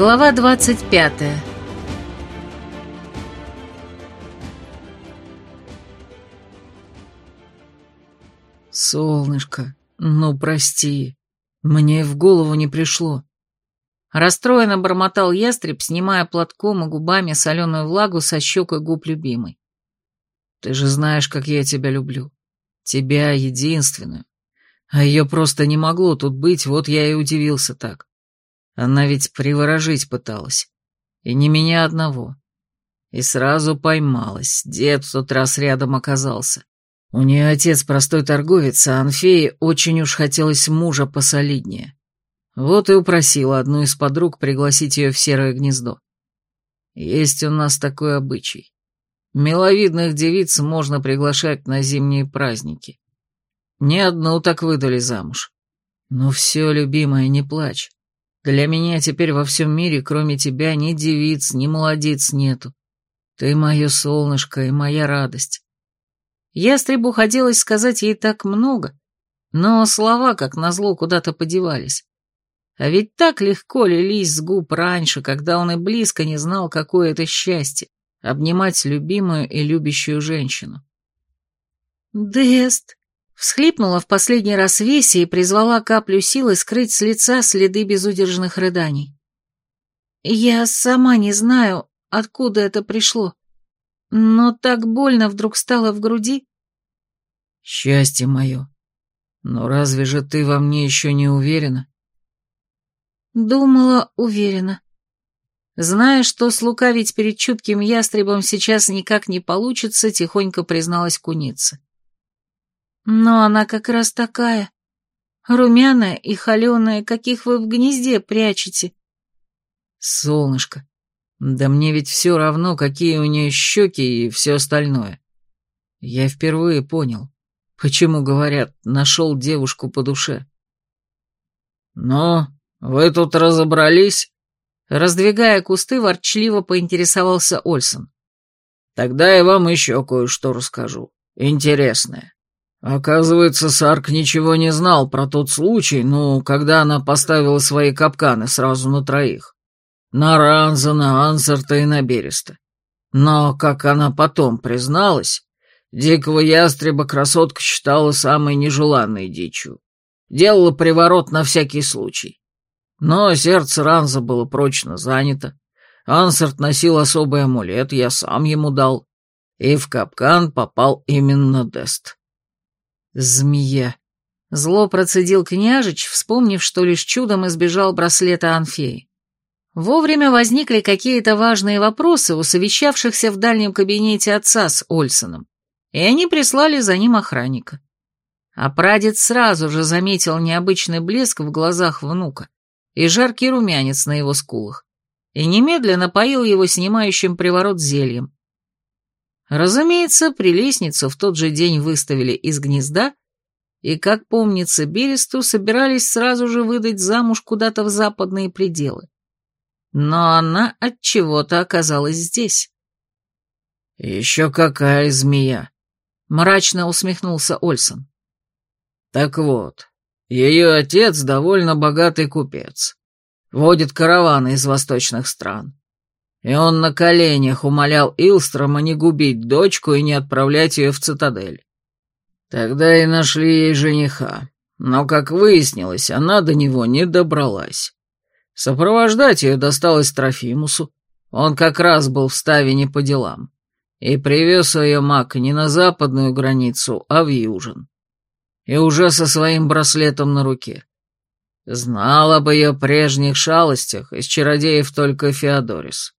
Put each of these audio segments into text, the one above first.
Глава двадцать пятая «Солнышко, ну прости, мне в голову не пришло». Расстроенно бормотал ястреб, снимая платком и губами соленую влагу со щек и губ любимой. «Ты же знаешь, как я тебя люблю. Тебя единственную. А ее просто не могло тут быть, вот я и удивился так. Она ведь приворожить пыталась. И не меня одного. И сразу поймалась. Дед в тот раз рядом оказался. У нее отец простой торговец, а Анфее очень уж хотелось мужа посолиднее. Вот и упросила одну из подруг пригласить ее в серое гнездо. Есть у нас такой обычай. Миловидных девиц можно приглашать на зимние праздники. Не одну так выдали замуж. Ну все, любимая, не плачь. Для меня теперь во всем мире, кроме тебя, ни девиц, ни молодец нету. Ты мое солнышко и моя радость. Ястребу хотелось сказать ей так много, но слова, как назло, куда-то подевались. А ведь так легко лились с губ раньше, когда он и близко не знал, какое это счастье — обнимать любимую и любящую женщину. «Дест!» — всхлипнула в последний раз Веси и призвала каплю силы скрыть с лица следы безудержных рыданий. «Я сама не знаю, откуда это пришло. Но так больно вдруг стало в груди. Счастье мое. Но разве же ты во мне еще не уверена? Думала, уверена. Зная, что слукавить перед чутким ястребом сейчас никак не получится, тихонько призналась куница. Но она как раз такая, румяная и холеная, каких вы в гнезде прячете. Солнышко, да мне ведь все равно, какие у нее щеки и все остальное. Я впервые понял, почему, говорят, нашел девушку по душе. «Ну, вы тут разобрались?» Раздвигая кусты, ворчливо поинтересовался Ольсон. «Тогда я вам еще кое-что расскажу. Интересное. Оказывается, Сарк ничего не знал про тот случай, ну, когда она поставила свои капканы сразу на троих. На Ранза, на Ансарта и на Береста. Но, как она потом призналась, дикого ястреба красотка считала самой нежеланной дичью. Делала приворот на всякий случай. Но сердце Ранза было прочно занято. Ансарт носил особый амулет, я сам ему дал. И в капкан попал именно Дест. Змея. Зло процедил княжич, вспомнив, что лишь чудом избежал браслета Анфеи. Вовремя возникли какие-то важные вопросы у совещавшихся в дальнем кабинете отца с Ольсоном, и они прислали за ним охранника. А прадед сразу же заметил необычный блеск в глазах внука и жаркий румянец на его скулах, и немедленно поил его снимающим приворот зельем. Разумеется, прелестницу в тот же день выставили из гнезда, и, как помнится, Бересту собирались сразу же выдать замуж куда-то в западные пределы но она от чего-то оказалась здесь. Еще какая змея, мрачно усмехнулся Ольсон. Так вот, ее отец довольно богатый купец, водит караваны из восточных стран. И он на коленях умолял Илстрома не губить дочку и не отправлять ее в цитадель. Тогда и нашли ей жениха, но, как выяснилось, она до него не добралась. Сопровождать ее досталось Трофимусу. Он как раз был в Ставине по делам. И привез ее маг не на западную границу, а в южин. И уже со своим браслетом на руке. Знал об ее прежних шалостях, из чародеев только Феодорис.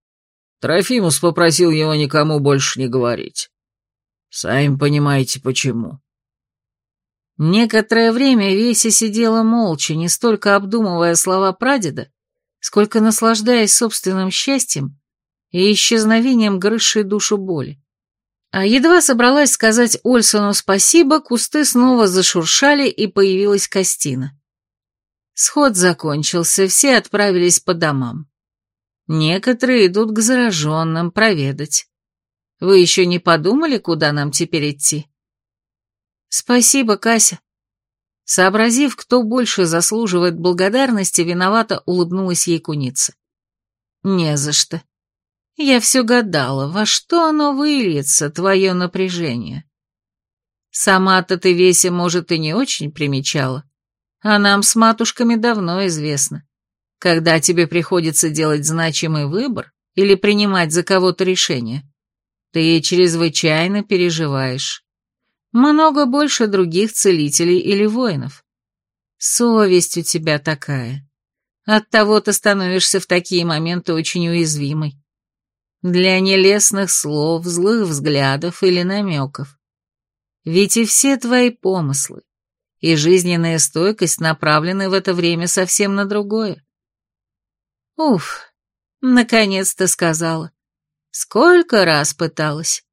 Трофимус попросил его никому больше не говорить. Сами понимаете, почему. Некоторое время Веся сидела молча, не столько обдумывая слова прадеда, сколько наслаждаясь собственным счастьем и исчезновением грызшей душу боли. А едва собралась сказать Ольсону спасибо, кусты снова зашуршали, и появилась Костина. Сход закончился, все отправились по домам. Некоторые идут к зараженным проведать. Вы еще не подумали, куда нам теперь идти? Спасибо, Кася, Сообразив, кто больше заслуживает благодарности, виновато улыбнулась ей куница. Не за что. Я все гадала, во что оно выльется, твое напряжение. Сама-то ты Веся, может, и не очень примечала, а нам с матушками давно известно. Когда тебе приходится делать значимый выбор или принимать за кого-то решение, ты чрезвычайно переживаешь. Много больше других целителей или воинов. Совесть у тебя такая. Оттого ты становишься в такие моменты очень уязвимой. Для нелестных слов, злых взглядов или намеков. Ведь и все твои помыслы и жизненная стойкость направлены в это время совсем на другое. Уф, наконец-то сказала. Сколько раз пыталась.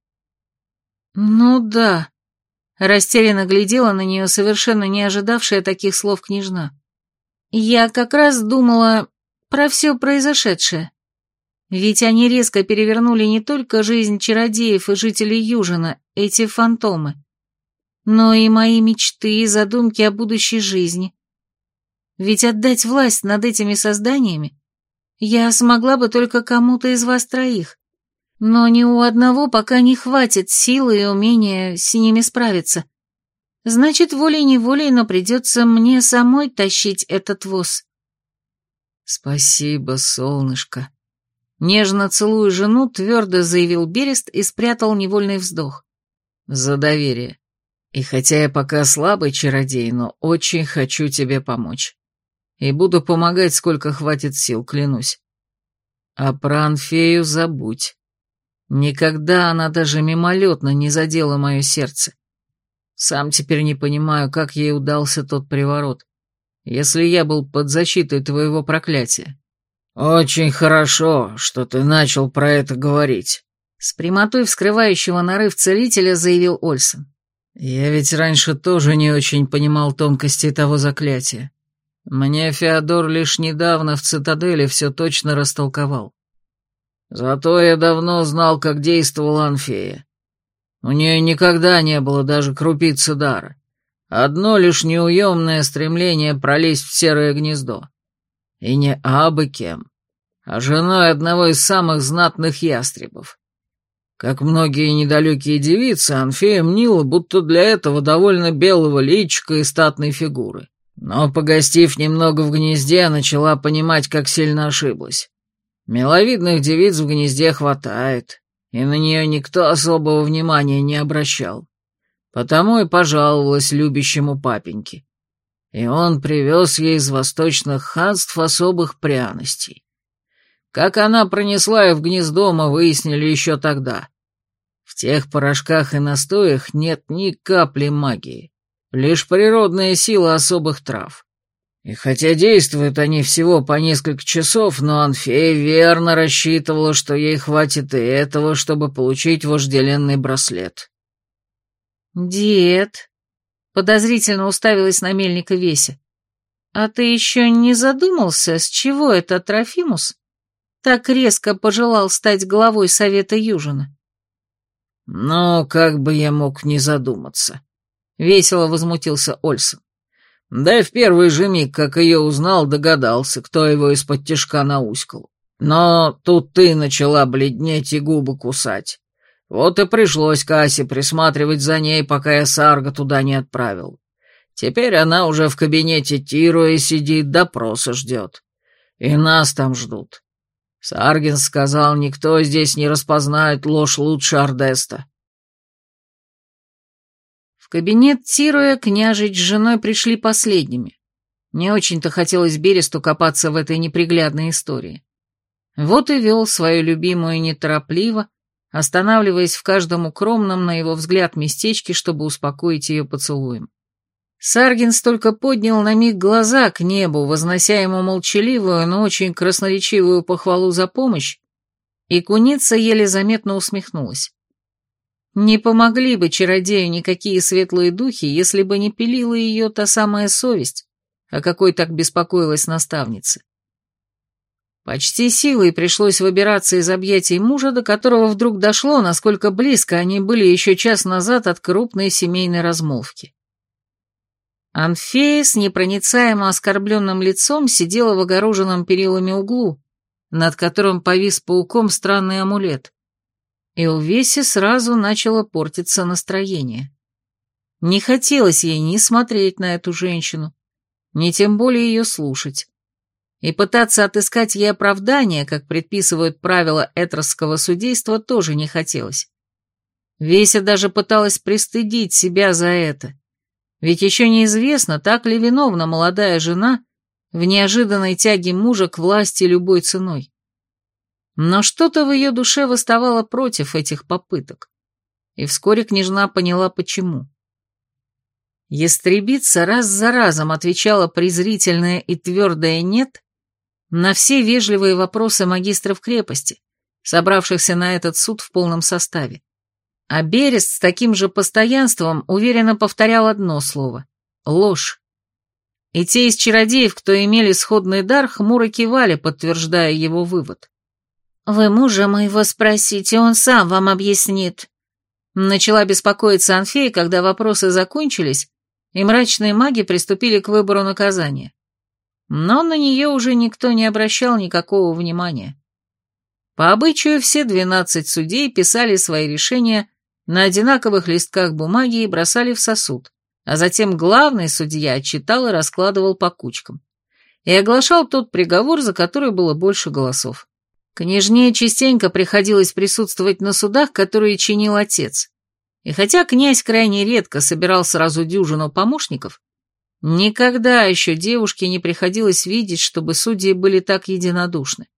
Ну да, растерянно глядела на нее совершенно не ожидавшая таких слов княжна. Я как раз думала про все произошедшее. Ведь они резко перевернули не только жизнь чародеев и жителей Южина, эти фантомы, но и мои мечты и задумки о будущей жизни. Ведь отдать власть над этими созданиями я смогла бы только кому-то из вас троих, но ни у одного пока не хватит силы и умения с ними справиться. Значит, волей-неволей, но придется мне самой тащить этот воз. Спасибо, солнышко. Нежно целуя жену, твердо заявил Берест и спрятал невольный вздох. За доверие. И хотя я пока слабый чародей, но очень хочу тебе помочь. И буду помогать, сколько хватит сил, клянусь. А про Анфею забудь. Никогда она даже мимолетно не задела мое сердце. Сам теперь не понимаю, как ей удался тот приворот, если я был под защитой твоего проклятия. Очень хорошо, что ты начал про это говорить. С прямотой вскрывающего нарыв целителя заявил Ольсон. Я ведь раньше тоже не очень понимал тонкости того заклятия. Мне Феодор лишь недавно в цитадели все точно растолковал. Зато я давно знал, как действовала Анфея. У нее никогда не было даже крупицы дара. Одно лишь неуемное стремление пролезть в серое гнездо. И не абы кем, а женой одного из самых знатных ястребов. Как многие недалекие девицы, Анфея мнила, будто для этого довольно белого личика и статной фигуры. Но, погостив немного в гнезде, начала понимать, как сильно ошиблась. Миловидных девиц в гнезде хватает, и на нее никто особого внимания не обращал. Потому и пожаловалась любящему папеньке. И он привез ей из восточных ханств особых пряностей. Как она пронесла их в гнездо, мы выяснили еще тогда. В тех порошках и настоях нет ни капли магии, лишь природная сила особых трав. И хотя действуют они всего по несколько часов, но Анфея верно рассчитывала, что ей хватит и этого, чтобы получить вожделенный браслет. «Дед», — подозрительно уставилась на мельника Веся, «а ты еще не задумался, с чего это Трофимус так резко пожелал стать главой Совета Южина?» «Ну, как бы я мог не задуматься», — весело возмутился Ольсон. Да и в первый же миг, как ее узнал, догадался, кто его из-под тишка науськал. Но тут ты начала бледнеть и губы кусать. Вот и пришлось Кассе присматривать за ней, пока я Сарга туда не отправил. Теперь она уже в кабинете Тируя сидит, допроса ждет. И нас там ждут. Саргин сказал, никто здесь не распознает ложь лучше Ардеста. Кабинет Тируя княжить с женой пришли последними. Не очень-то хотелось Бересту копаться в этой неприглядной истории. Вот и вел свою любимую неторопливо, останавливаясь в каждом укромном, на его взгляд, местечке, чтобы успокоить ее поцелуем. Саргинс только поднял на миг глаза к небу, вознося ему молчаливую, но очень красноречивую похвалу за помощь, и куница еле заметно усмехнулась. Не помогли бы чародею никакие светлые духи, если бы не пилила ее та самая совесть, о какой так беспокоилась наставница. Почти силой пришлось выбираться из объятий мужа, до которого вдруг дошло, насколько близко они были еще час назад от крупной семейной размолвки. Анфея с непроницаемо оскорбленным лицом сидела в огороженном перилами углу, над которым повис пауком странный амулет. И у Веси сразу начало портиться настроение. Не хотелось ей ни смотреть на эту женщину, ни тем более ее слушать. И пытаться отыскать ей оправдание, как предписывают правила этросского судейства, тоже не хотелось. Веся даже пыталась пристыдить себя за это. Ведь еще неизвестно, так ли виновна молодая жена в неожиданной тяге мужа к власти любой ценой. Но что-то в ее душе восставало против этих попыток. И вскоре княжна поняла, почему. Ястребица раз за разом отвечала презрительное и твердое «нет» на все вежливые вопросы магистров крепости, собравшихся на этот суд в полном составе. А Берест с таким же постоянством уверенно повторял одно слово — ложь. И те из чародеев, кто имели сходный дар, хмуро кивали, подтверждая его вывод. «Вы мужа моего спросите, он сам вам объяснит». Начала беспокоиться Анфея, когда вопросы закончились, и мрачные маги приступили к выбору наказания. Но на нее уже никто не обращал никакого внимания. По обычаю все двенадцать судей писали свои решения на одинаковых листках бумаги и бросали в сосуд, а затем главный судья читал и раскладывал по кучкам. И оглашал тот приговор, за который было больше голосов. Княжне частенько приходилось присутствовать на судах, которые чинил отец. И хотя князь крайне редко собирал сразу дюжину помощников, никогда еще девушке не приходилось видеть, чтобы судьи были так единодушны.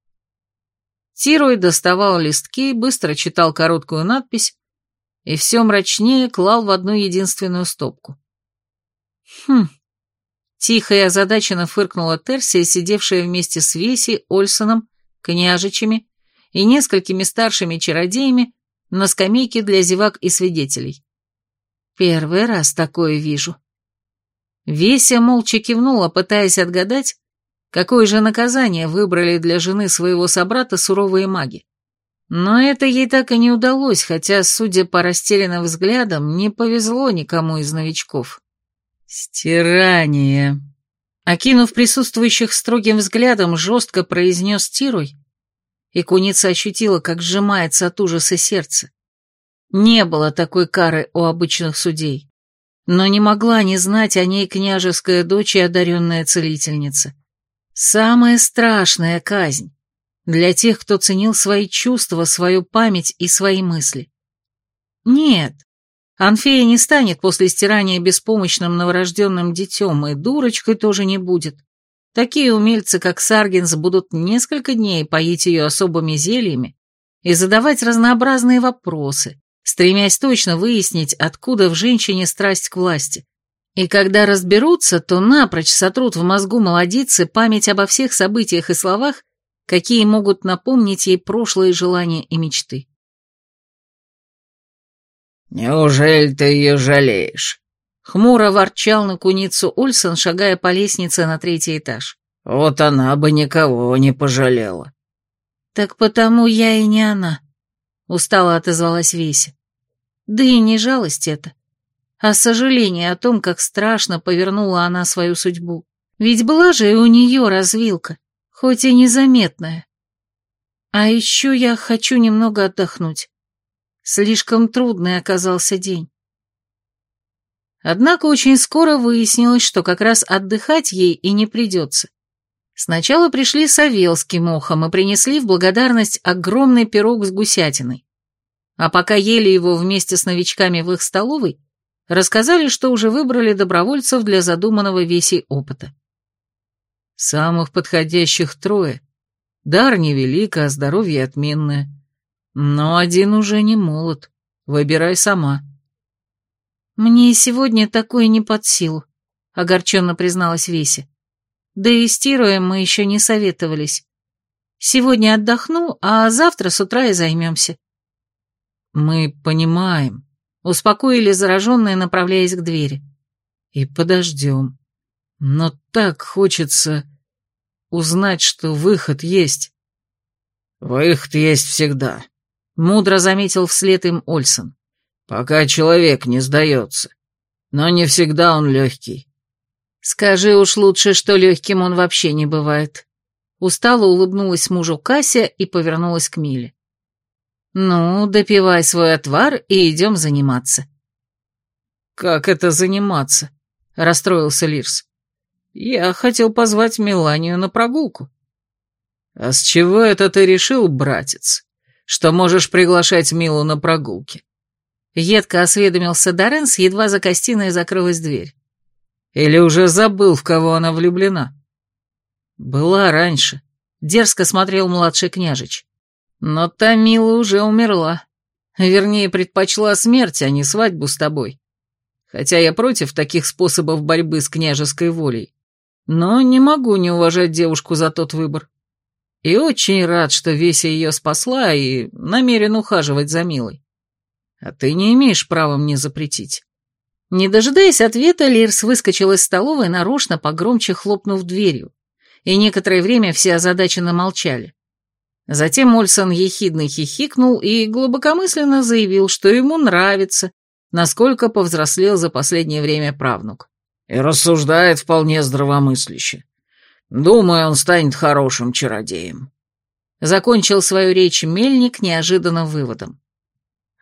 Тирой доставал листки, быстро читал короткую надпись и все мрачнее клал в одну единственную стопку. Хм. Тихо и озадаченно фыркнула Терсия, сидевшая вместе с Веси, Ольсоном, княжичами и несколькими старшими чародеями на скамейке для зевак и свидетелей. Первый раз такое вижу. Веся молча кивнула, пытаясь отгадать, какое же наказание выбрали для жены своего собрата суровые маги. Но это ей так и не удалось, хотя, судя по растерянным взглядам, не повезло никому из новичков. «Стирание!» Окинув присутствующих строгим взглядом, жестко произнес Тируй, и куница ощутила, как сжимается от ужаса сердце. Не было такой кары у обычных судей, но не могла не знать о ней княжеская дочь и одаренная целительница. Самая страшная казнь для тех, кто ценил свои чувства, свою память и свои мысли. Нет, Анфея не станет после стирания беспомощным новорожденным детем, и дурочкой тоже не будет. Такие умельцы, как Саргинс, будут несколько дней поить ее особыми зельями и задавать разнообразные вопросы, стремясь точно выяснить, откуда в женщине страсть к власти. И когда разберутся, то напрочь сотрут в мозгу молодицы память обо всех событиях и словах, какие могут напомнить ей прошлые желания и мечты. «Неужели ты ее жалеешь?» Хмуро ворчал на куницу Ульсон, шагая по лестнице на третий этаж. «Вот она бы никого не пожалела». «Так потому я и не она», — устало отозвалась Веся. «Да и не жалость это, а сожаление о том, как страшно повернула она свою судьбу. Ведь была же и у нее развилка, хоть и незаметная. А еще я хочу немного отдохнуть. Слишком трудный оказался день. Однако очень скоро выяснилось, что как раз отдыхать ей и не придется. Сначала пришли с Кимохом и принесли в благодарность огромный пирог с гусятиной. А пока ели его вместе с новичками в их столовой, рассказали, что уже выбрали добровольцев для задуманного весей опыта. Самых подходящих трое. Дар невелик, а здоровье отменное. Но один уже не молод. Выбирай сама. Мне сегодня такое не под силу, огорченно призналась Веся. Да и с мы еще не советовались. Сегодня отдохну, а завтра с утра и займемся. Мы понимаем. Успокоили зараженные, направляясь к двери. И подождем. Но так хочется узнать, что выход есть. Выход есть всегда, мудро заметил вслед им Ольсон. Пока человек не сдается. Но не всегда он легкий. Скажи уж лучше, что легким он вообще не бывает. Устало улыбнулась мужу Кася и повернулась к Миле. «Ну, допивай свой отвар и идем заниматься». «Как это заниматься?» — расстроился Лирс. «Я хотел позвать Меланию на прогулку». «А с чего это ты решил, братец, что можешь приглашать Милу на прогулки?» Едко осведомился Доренс, едва за гостиной закрылась дверь. «Или уже забыл, в кого она влюблена?» «Была раньше», — дерзко смотрел младший княжич. «Но та Мила уже умерла. Вернее, предпочла смерть, а не свадьбу с тобой. Хотя я против таких способов борьбы с княжеской волей. Но не могу не уважать девушку за тот выбор. И очень рад, что Веся ее спасла и намерен ухаживать за Милой. А ты не имеешь права мне запретить». Не дожидаясь ответа, Лирс выскочил из столовой, нарочно погромче хлопнув дверью и некоторое время все озадаченно молчали. Затем Ольсон ехидно хихикнул и глубокомысленно заявил, что ему нравится, насколько повзрослел за последнее время правнук. И рассуждает вполне здравомысляще. Думаю, он станет хорошим чародеем. Закончил свою речь Мельник неожиданным выводом.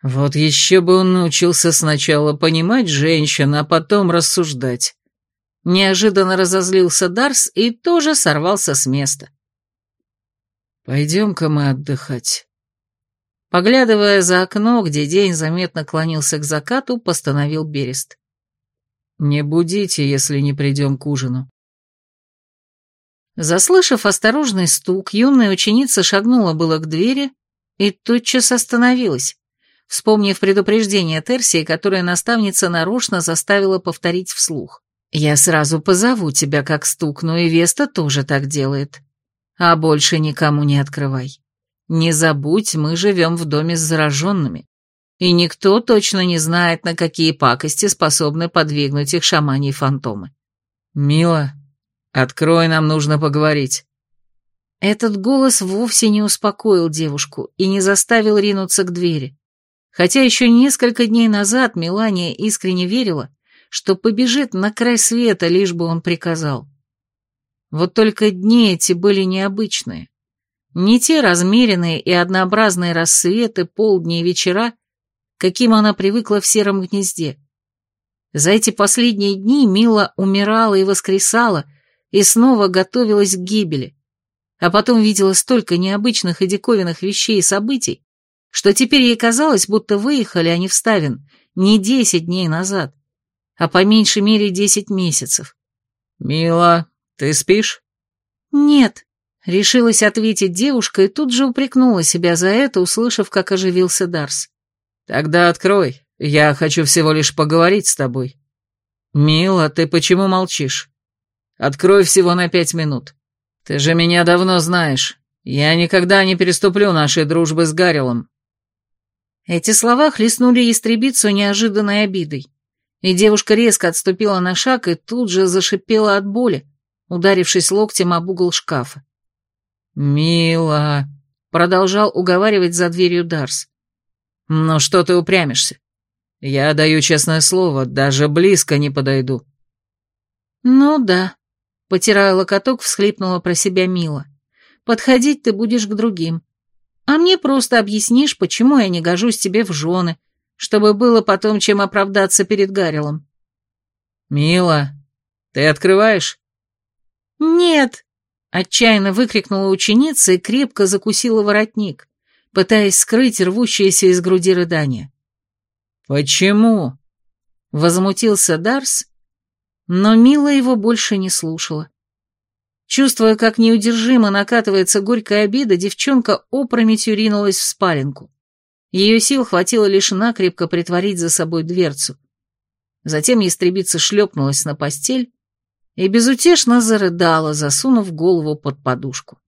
Вот еще бы он научился сначала понимать женщин, а потом рассуждать. Неожиданно разозлился Дарс и тоже сорвался с места. «Пойдем-ка мы отдыхать». Поглядывая за окно, где день заметно клонился к закату, постановил Берест. «Не будите, если не придем к ужину». Заслышав осторожный стук, юная ученица шагнула было к двери и тотчас остановилась, вспомнив предупреждение Терсии, которое наставница нарочно заставила повторить вслух. Я сразу позову тебя, как стукну, и Веста тоже так делает. А больше никому не открывай. Не забудь, мы живем в доме с зараженными, и никто точно не знает, на какие пакости способны подвигнуть их шамани и фантомы. «Мила, открой, нам нужно поговорить». Этот голос вовсе не успокоил девушку и не заставил ринуться к двери. Хотя еще несколько дней назад Мелания искренне верила, что побежит на край света, лишь бы он приказал. Вот только дни эти были необычные. Не те размеренные и однообразные рассветы, полдни и вечера, каким она привыкла в сером гнезде. За эти последние дни Мила умирала и воскресала, и снова готовилась к гибели, а потом видела столько необычных и диковинных вещей и событий, что теперь ей казалось, будто выехали они в Ставин не десять дней назад, а по меньшей мере десять месяцев. «Мила, ты спишь?» «Нет», — решилась ответить девушка и тут же упрекнула себя за это, услышав, как оживился Дарс. «Тогда открой, я хочу всего лишь поговорить с тобой». «Мила, ты почему молчишь? Открой всего на пять минут. Ты же меня давно знаешь. Я никогда не переступлю нашей дружбы с Гарилом». Эти слова хлестнули истребицу неожиданной обидой и девушка резко отступила на шаг и тут же зашипела от боли, ударившись локтем об угол шкафа. «Мила», — продолжал уговаривать за дверью Дарс. «Ну что ты упрямишься? Я даю честное слово, даже близко не подойду». «Ну да», — потирая локоток, всхлипнула про себя Мила. «Подходить ты будешь к другим. А мне просто объяснишь, почему я не гожусь тебе в жены, чтобы было потом чем оправдаться перед Гарилом. «Мила, ты открываешь?» «Нет!» — отчаянно выкрикнула ученица и крепко закусила воротник, пытаясь скрыть рвущееся из груди рыдание. «Почему?» — возмутился Дарс, но Мила его больше не слушала. Чувствуя, как неудержимо накатывается горькая обида, девчонка опрометью ринулась в спаленку. Ее сил хватило лишь накрепко притворить за собой дверцу. Затем ястребица шлепнулась на постель и безутешно зарыдала, засунув голову под подушку.